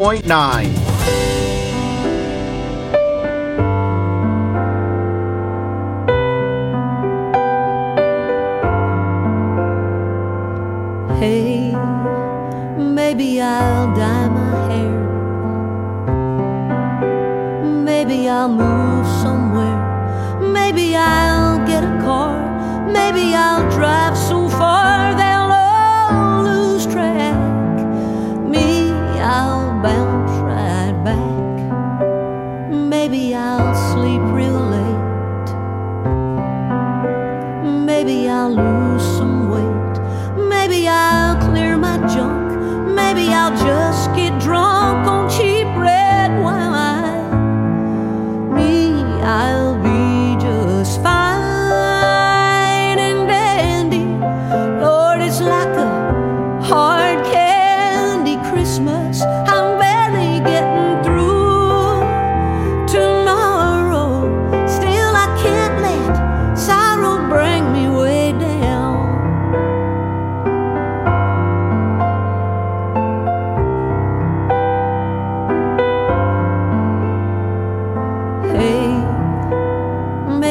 Hey,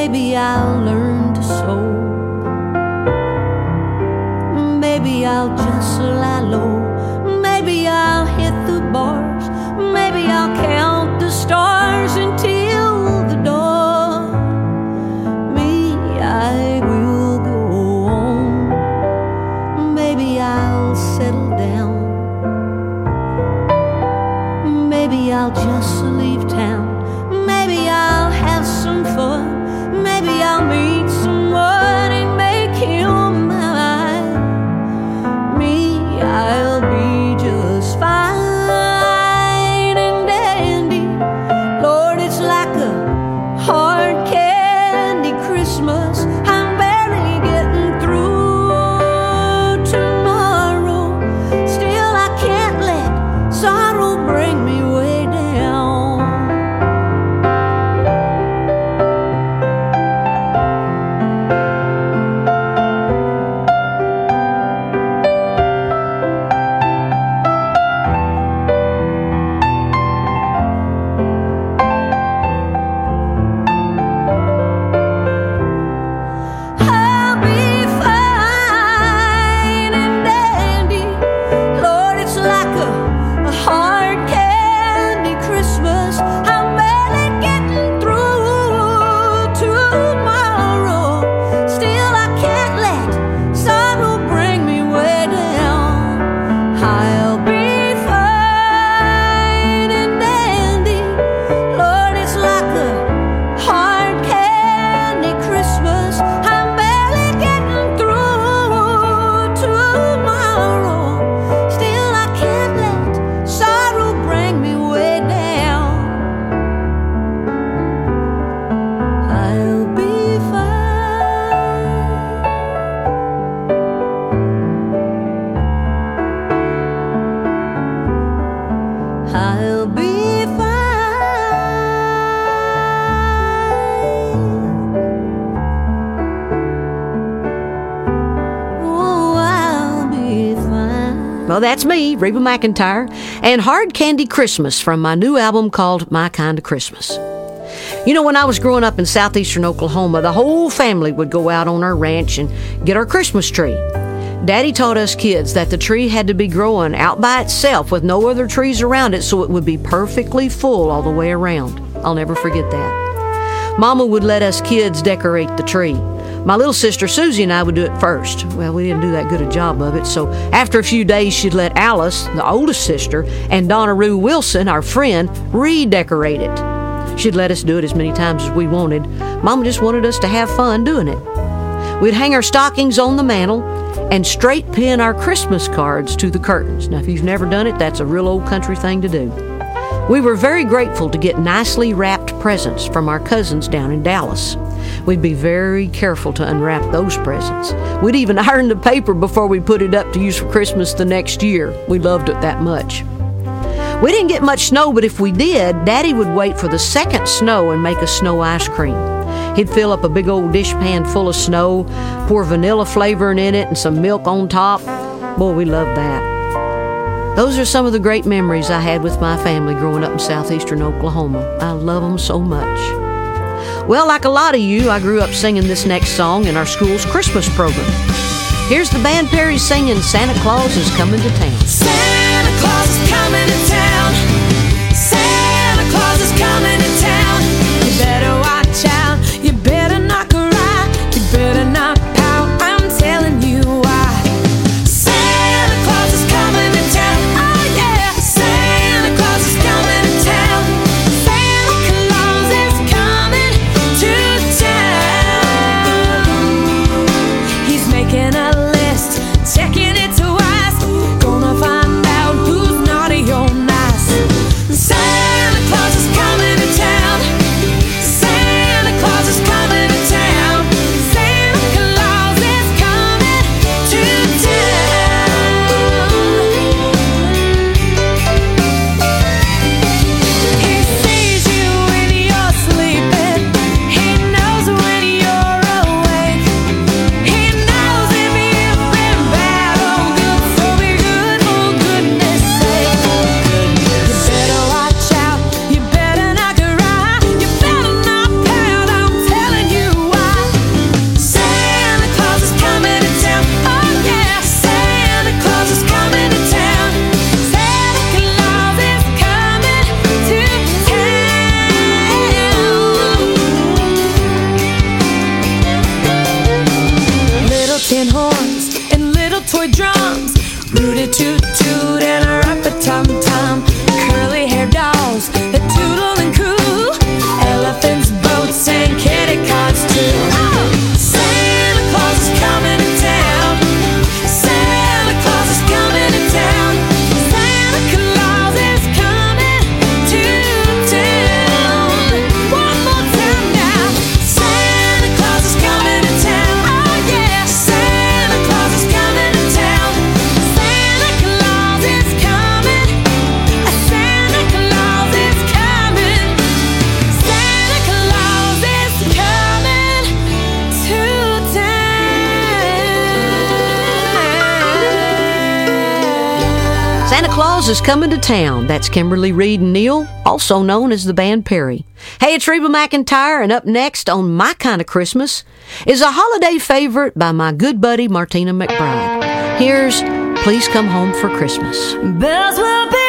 maybe I'll learn to sew. Maybe I'll just lie low. Maybe I'll hit the bars. Maybe I'll count the stars until the dawn. Me, I will go on. Maybe I'll settle down. Maybe I'll just Well, that's me, Reba McEntire, and Hard Candy Christmas from my new album called My Kind of Christmas. You know, when I was growing up in southeastern Oklahoma, the whole family would go out on our ranch and get our Christmas tree. Daddy taught us kids that the tree had to be growing out by itself with no other trees around it so it would be perfectly full all the way around. I'll never forget that. Mama would let us kids decorate the tree. My little sister Susie and I would do it first. Well, we didn't do that good a job of it, so after a few days, she'd let Alice, the oldest sister, and Donna Rue Wilson, our friend, redecorate it. She'd let us do it as many times as we wanted. Mama just wanted us to have fun doing it. We'd hang our stockings on the mantel and straight pin our Christmas cards to the curtains. Now, if you've never done it, that's a real old country thing to do. We were very grateful to get nicely wrapped presents from our cousins down in Dallas. We'd be very careful to unwrap those presents. We'd even iron the paper before we put it up to use for Christmas the next year. We loved it that much. We didn't get much snow, but if we did, Daddy would wait for the second snow and make us snow ice cream. He'd fill up a big old dishpan full of snow, pour vanilla flavoring in it, and some milk on top. Boy, we loved that. Those are some of the great memories I had with my family growing up in southeastern Oklahoma. I love them so much. Well, like a lot of you, I grew up singing this next song in our school's Christmas program. Here's the band Perry singing Santa Claus is Coming to Town. Santa Claus is coming to town. Santa Claus is coming. Santa Claus is coming to town. That's Kimberly Reid and Neil, also known as the band Perry. Hey, it's Reba McEntire, and up next on My Kind of Christmas is a holiday favorite by my good buddy Martina McBride. Here's Please Come Home for Christmas. Bells will be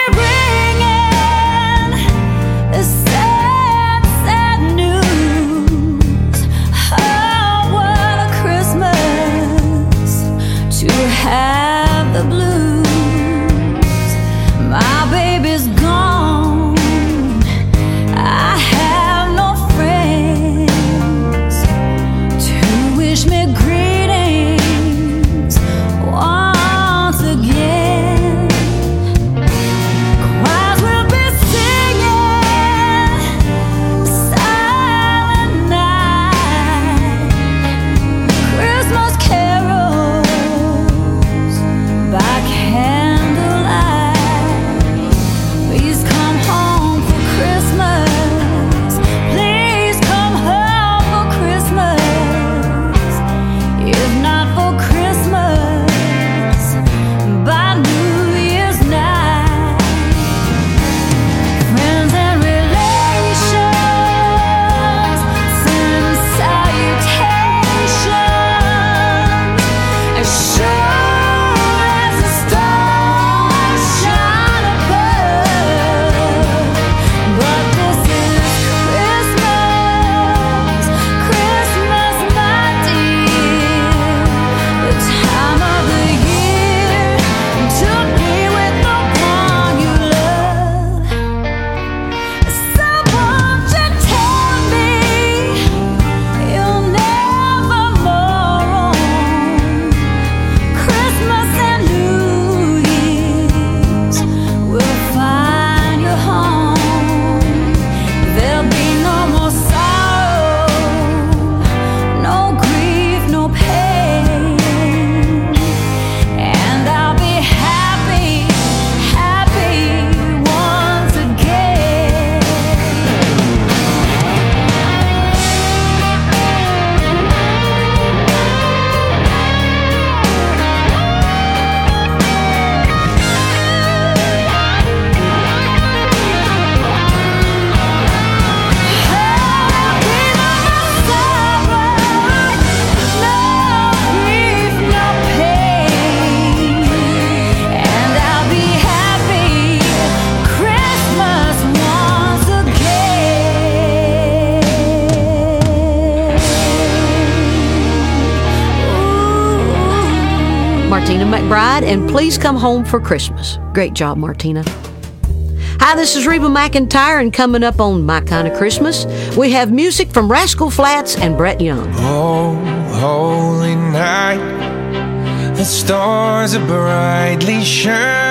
Martina McBride, and please come home for Christmas. Great job, Martina. Hi, this is Reba McEntire, and coming up on My Kind of Christmas, we have music from Rascal Flatts and Brett Young. Oh, holy night, the stars are brightly shining